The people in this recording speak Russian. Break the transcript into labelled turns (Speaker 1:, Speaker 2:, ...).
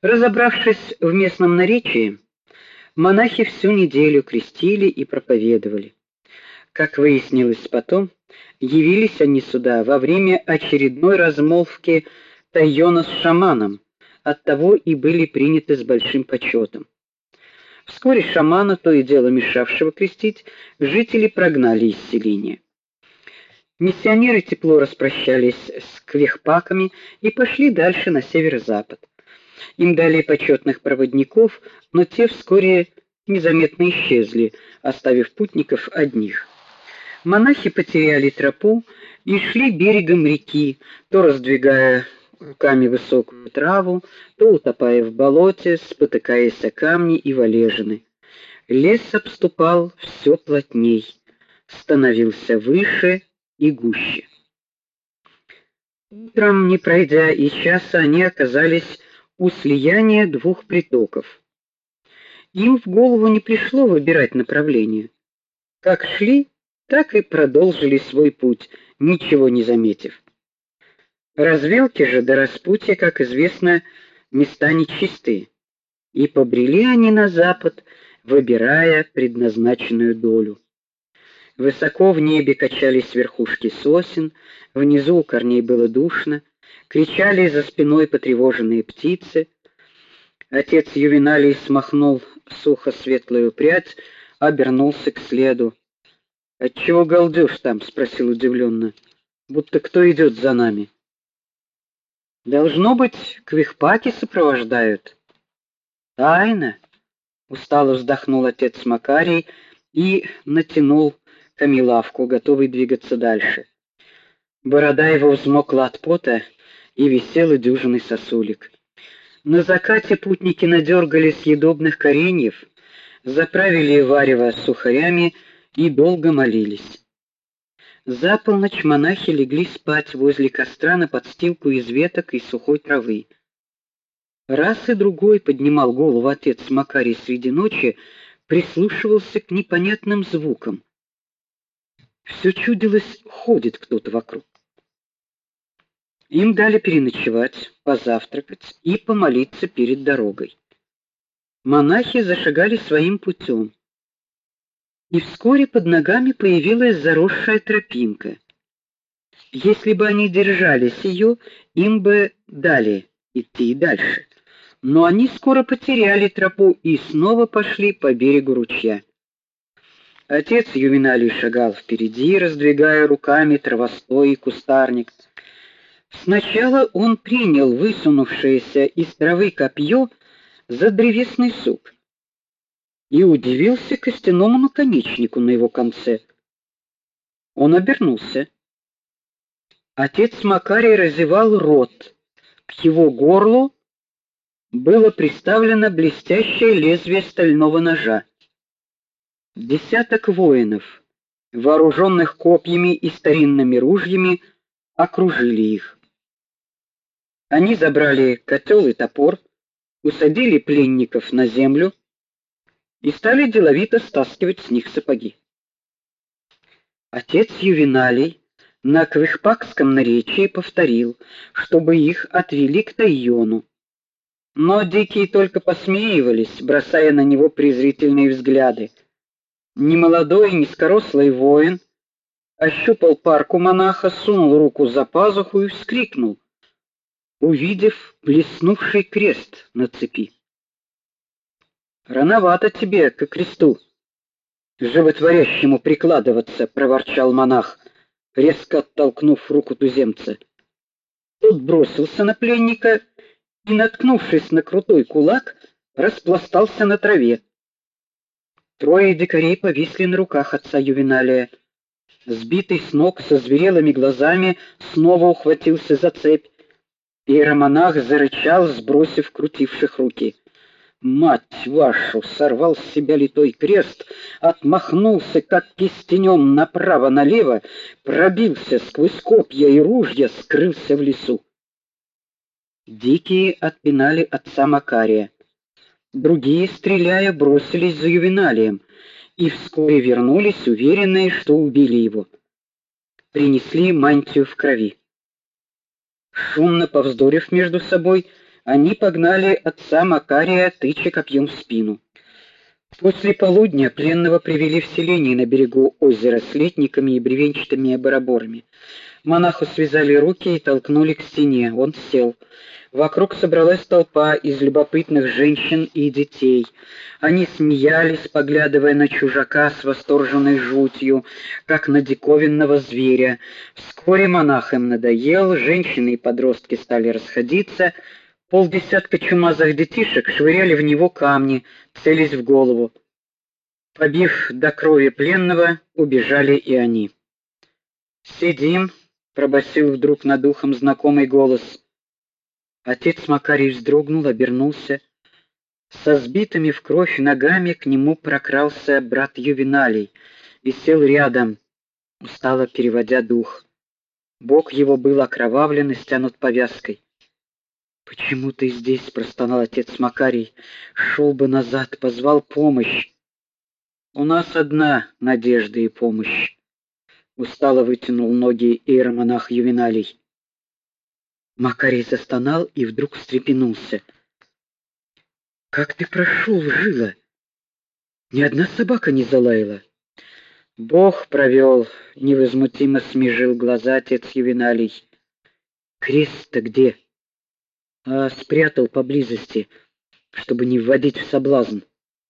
Speaker 1: Разобравшись в местном наречии, монахи всю неделю крестили и проповедовали. Как выяснилось потом, явились они сюда во время очередной размолвки Тайона с шаманом, оттого и были приняты с большим почетом. Вскоре шамана, то и дело мешавшего крестить, жители прогнали из селения. Миссионеры тепло распрощались с квехпаками и пошли дальше на северо-запад. Им дали почетных проводников, но те вскоре незаметно исчезли, оставив путников одних. Монахи потеряли тропу и шли берегом реки, то раздвигая руками высокую траву, то утопая в болоте, спотыкаясь о камни и валежины. Лес обступал все плотней, становился выше и гуще. Утром, не пройдя и часа, они оказались у слияния двух притоков. Им в голову не пришло выбирать направление. Как шли, так и продолжили свой путь, ничего не заметив. Развилки же до распутья, как известно, места нечистые, и побрели они на запад, выбирая предназначенную долю. Высоко в небе качались верхушки сосен, внизу у корней было душно, кричали за спиной потревоженные птицы. Отец Ювеналий смахнул сухо светлую прядь, обернулся к следу. "Отчего галдёшь там?" спросил удивленно. "Будто кто идет за нами?" "Должно быть, квихпаки сопровождают." "Тайна?" устало вздохнул отец Макарий и натянул камелавку, готовый двигаться дальше. Борода его взмокла от пота, и висела дюжиной сосулек. На закате путники надергали съедобных кореньев, заправили варево сухарями и долго молились. За полночь монахи легли спать возле костра на подстилку из веток и сухой травы. Раз и другой поднимал голову отец Макарий среди ночи, прислушивался к непонятным звукам. Все чудилось, ходит кто-то вокруг. Им дали переночевать, позавтракать и помолиться перед дорогой. Монахи зашагали своим путем. И вскоре под ногами появилась заросшая тропинка. Если бы они держались ее, им бы дали идти дальше. Но они скоро потеряли тропу и снова пошли по берегу ручья. Отец Ювеналий шагал впереди, раздвигая руками травостой и кустарник. Сначала он принял высунувшееся из травы копье за древесный сук и удивился костяному наконечнику на его конце. Он обернулся. Отец Макарий разевал рот. К его горлу было приставлено блестящее лезвие стального ножа. Десяток воинов, вооруженных копьями и старинными ружьями, окружили их. Они забрали котел и топор, усадили пленников на землю и стали деловито стаскивать с них сапоги. Отец Ювеналий на квихпакском наречии повторил, чтобы их отвели к Тайону. Но дикие только посмеивались, бросая на него презрительные взгляды. Немолодой, низкорослый воин ощупал парку монаха, сунул руку за пазуху и вскрикнул, увидев блеснувший крест на цепи. Рановато тебе к кресту животворящему прикладываться, проворчал монах, резко оттолкнув руку туземца. Тот бросился на пленника и, наткнувшись на крутой кулак, распластался на траве. Трое дикарей повисли на руках отца Ювеналия. Сбитый с ног со зверелыми глазами снова ухватился за цепь. Иеромонах зарычал, сбросив крутивших руки. Мать вашу, сорвал с себя литой крест, отмахнулся как кистенем направо-налево, пробился сквозь копья и ружья, скрылся в лесу. Дикие отпинали отца Макария. Другие, стреляя, бросились за Ювеналием и вскоре вернулись, уверенные, что убили его. Принесли мантию в крови. Шумно повздорив между собой, они погнали отца Макария, тыча копьем в спину. После полудня пленного привели в селение на берегу озера с летниками и бревенчатыми бараборами. Монаху связали руки и толкнули к стене. Он сел. Вокруг собралась толпа из любопытных женщин и детей. Они смеялись, поглядывая на чужака с восторженной жутью, как на диковинного зверя. Вскоре монах им надоел, женщины и подростки стали расходиться. Полдесятка чумазых детишек швыряли в него камни, целясь в голову. Побив до крови пленного, убежали и они. "Сидим", пробасил вдруг над ухом знакомый голос. Отец Макарий вздрогнул, обернулся. Со сбитыми в кровь ногами к нему прокрался брат Ювеналий и сел рядом, устало переводя дух. Бок его был окровавлен и стянут повязкой. Почему ты здесь, простонал отец Макарий. Шел бы назад, позвал помощь. У нас одна надежда и помощь. Устало вытянул ноги иеромонах Ювеналий. Макарий застонал и вдруг встрепенулся. Как ты прошел, жила? Ни одна собака не залаяла. Бог провел, невозмутимо смежил глаза отец Ювеналий. Крест-то где? А спрятал поблизости, чтобы не вводить в соблазн.